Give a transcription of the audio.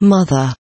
Mother